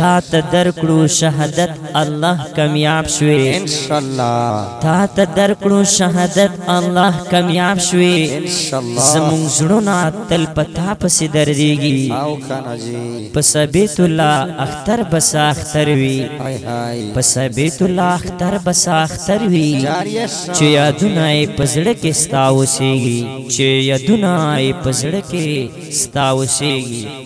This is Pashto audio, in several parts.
تا ته درکړو شهادت الله کمیاب شوي ان شاء الله تا ته درکړو شهادت الله کمیاب شوي ان شاء الله زمون زړونه تل پتا پسې درديږي او کنه جی پس بیت الله اختر بس اختر وی هاي هاي پس بیت الله اختر بس اختر وی جاریه شو. چې یادونه یې په زړه کې ستا اوسېږي چې یادونه یې په زړه کې ستا اوسېږي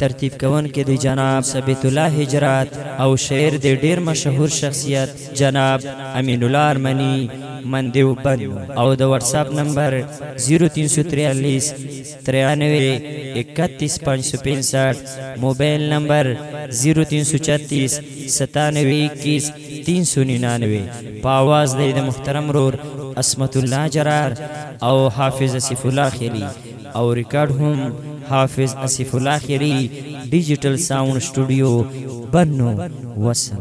ترتیب کوونکی دی جناب ثبت الله هجرات او شعر دی ډیر مشهور شخصیت جناب امین الله ارمنی من دیو بند او د واتس اپ نمبر 0343 93 31 565 موبایل نمبر 0336 9721 399 په आवाज دی د محترم رور اسمت الله جرار او حافظ سیف الله خیری او ریکارډ هم حافظ اصیف الله خیری ډیجیټل ساونډ سټوډیو بنو وسلام.